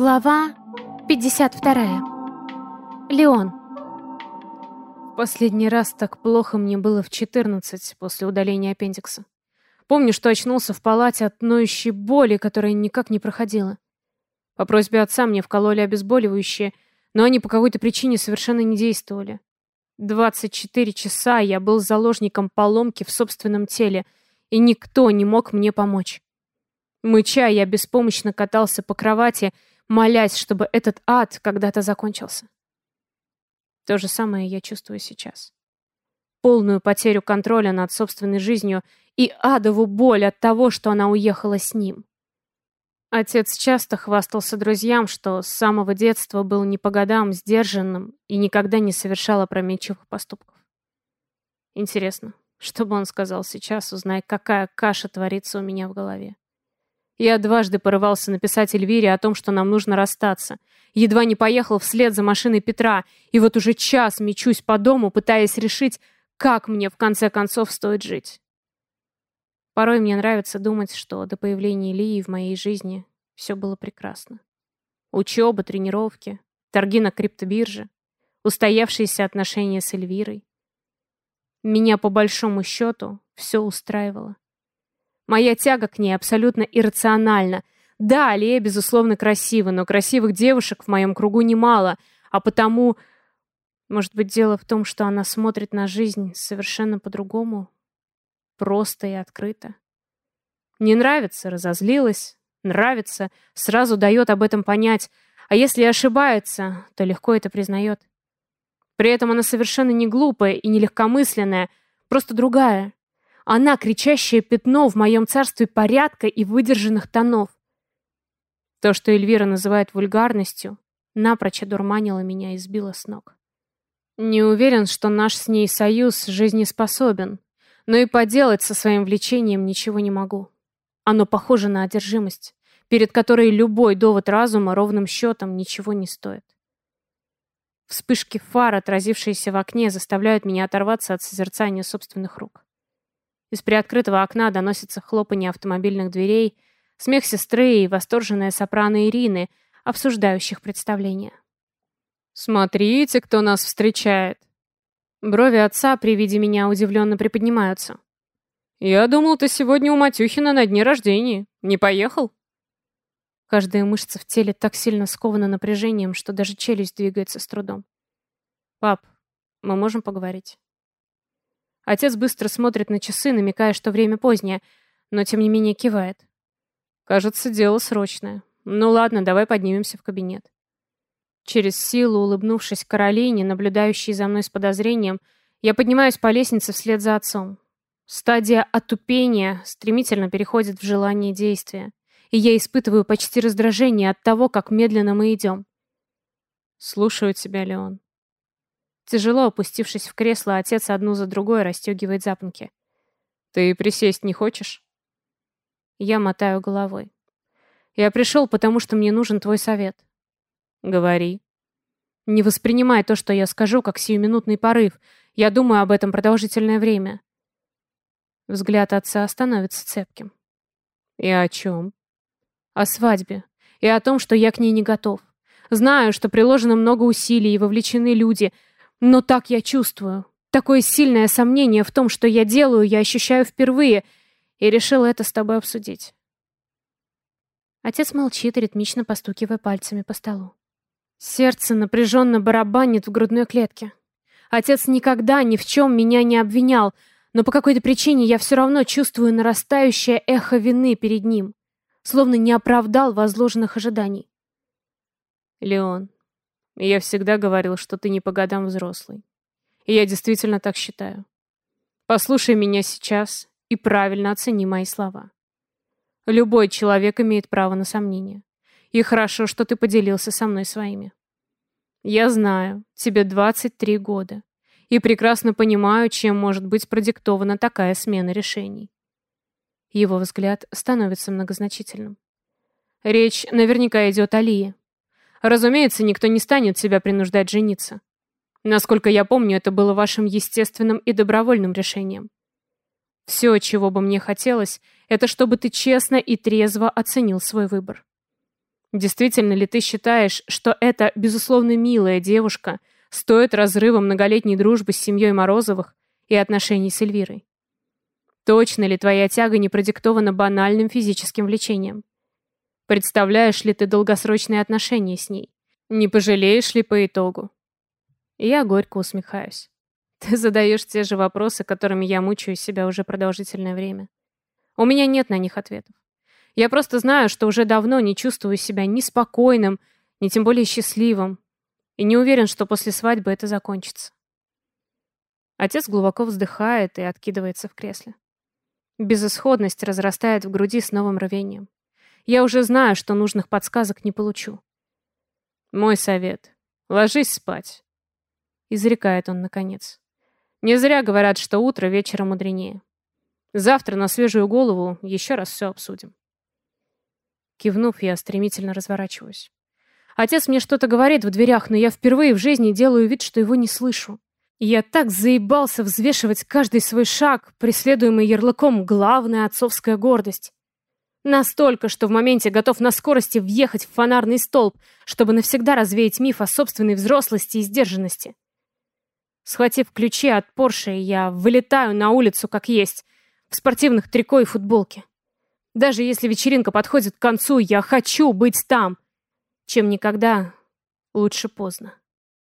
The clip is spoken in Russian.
Глава 52. Леон. Последний раз так плохо мне было в 14 после удаления аппендикса. Помню, что очнулся в палате от ноющей боли, которая никак не проходила. По просьбе отца мне вкололи обезболивающие, но они по какой-то причине совершенно не действовали. 24 часа я был заложником поломки в собственном теле, и никто не мог мне помочь. Мыча, я беспомощно катался по кровати, молясь, чтобы этот ад когда-то закончился. То же самое я чувствую сейчас. Полную потерю контроля над собственной жизнью и адову боль от того, что она уехала с ним. Отец часто хвастался друзьям, что с самого детства был не по годам сдержанным и никогда не совершал опрометчивых поступков. Интересно, что бы он сказал сейчас, узнай, какая каша творится у меня в голове. Я дважды порывался написать Эльвире о том, что нам нужно расстаться. Едва не поехал вслед за машиной Петра, и вот уже час мечусь по дому, пытаясь решить, как мне в конце концов стоит жить. Порой мне нравится думать, что до появления Ильи в моей жизни все было прекрасно. Учеба, тренировки, торги на криптобирже, устоявшиеся отношения с Эльвирой. Меня, по большому счету, все устраивало. Моя тяга к ней абсолютно иррациональна. Да, Алия, безусловно, красива, но красивых девушек в моем кругу немало, а потому... Может быть, дело в том, что она смотрит на жизнь совершенно по-другому, просто и открыто. Не нравится, разозлилась, нравится, сразу дает об этом понять, а если ошибается, то легко это признает. При этом она совершенно не глупая и не легкомысленная, просто другая. Она кричащее пятно в моем царстве порядка и выдержанных тонов. То, что Эльвира называет вульгарностью, напрочь одурманило меня и сбило с ног. Не уверен, что наш с ней союз жизнеспособен, но и поделать со своим влечением ничего не могу. Оно похоже на одержимость, перед которой любой довод разума ровным счетом ничего не стоит. Вспышки фар, отразившиеся в окне, заставляют меня оторваться от созерцания собственных рук. Из приоткрытого окна доносится хлопанье автомобильных дверей, смех сестры и восторженная сопрано Ирины, обсуждающих представление. «Смотрите, кто нас встречает!» Брови отца при виде меня удивленно приподнимаются. «Я думал, ты сегодня у Матюхина на дне рождения. Не поехал?» Каждая мышца в теле так сильно скована напряжением, что даже челюсть двигается с трудом. «Пап, мы можем поговорить?» Отец быстро смотрит на часы, намекая, что время позднее, но тем не менее кивает. Кажется, дело срочное. Ну ладно, давай поднимемся в кабинет. Через силу, улыбнувшись Каролине, наблюдающей за мной с подозрением, я поднимаюсь по лестнице вслед за отцом. Стадия отупения стремительно переходит в желание действия, и я испытываю почти раздражение от того, как медленно мы идем. Слушаю тебя, Леон. Тяжело опустившись в кресло, отец одну за другой расстегивает запонки. «Ты присесть не хочешь?» Я мотаю головой. «Я пришел, потому что мне нужен твой совет». «Говори». «Не воспринимай то, что я скажу, как сиюминутный порыв. Я думаю об этом продолжительное время». Взгляд отца становится цепким. «И о чем?» «О свадьбе. И о том, что я к ней не готов. Знаю, что приложено много усилий и вовлечены люди — но так я чувствую. Такое сильное сомнение в том, что я делаю, я ощущаю впервые, и решила это с тобой обсудить. Отец молчит, ритмично постукивая пальцами по столу. Сердце напряженно барабанит в грудной клетке. Отец никогда ни в чем меня не обвинял, но по какой-то причине я все равно чувствую нарастающее эхо вины перед ним, словно не оправдал возложенных ожиданий. Леон, я всегда говорил, что ты не по годам взрослый. И я действительно так считаю. Послушай меня сейчас и правильно оцени мои слова. Любой человек имеет право на сомнения. И хорошо, что ты поделился со мной своими. Я знаю, тебе 23 года. И прекрасно понимаю, чем может быть продиктована такая смена решений. Его взгляд становится многозначительным. Речь наверняка идет о Лии. Разумеется, никто не станет себя принуждать жениться. Насколько я помню, это было вашим естественным и добровольным решением. Все, чего бы мне хотелось, это чтобы ты честно и трезво оценил свой выбор. Действительно ли ты считаешь, что эта, безусловно, милая девушка стоит разрыва многолетней дружбы с семьей Морозовых и отношений с Эльвирой? Точно ли твоя тяга не продиктована банальным физическим влечением? Представляешь ли ты долгосрочные отношения с ней? Не пожалеешь ли по итогу? Я горько усмехаюсь. Ты задаешь те же вопросы, которыми я мучаю себя уже продолжительное время. У меня нет на них ответов. Я просто знаю, что уже давно не чувствую себя ни спокойным, ни тем более счастливым. И не уверен, что после свадьбы это закончится. Отец глубоко вздыхает и откидывается в кресле. Безысходность разрастает в груди с новым рвением. Я уже знаю, что нужных подсказок не получу. Мой совет. Ложись спать. Изрекает он наконец. Не зря говорят, что утро вечера мудренее. Завтра на свежую голову еще раз все обсудим. Кивнув, я стремительно разворачиваюсь. Отец мне что-то говорит в дверях, но я впервые в жизни делаю вид, что его не слышу. И я так заебался взвешивать каждый свой шаг, преследуемый ярлыком «главная отцовская гордость». Настолько, что в моменте готов на скорости въехать в фонарный столб, чтобы навсегда развеять миф о собственной взрослости и сдержанности. Схватив ключи от Порше, я вылетаю на улицу как есть, в спортивных трико и футболке. Даже если вечеринка подходит к концу, я хочу быть там. Чем никогда, лучше поздно.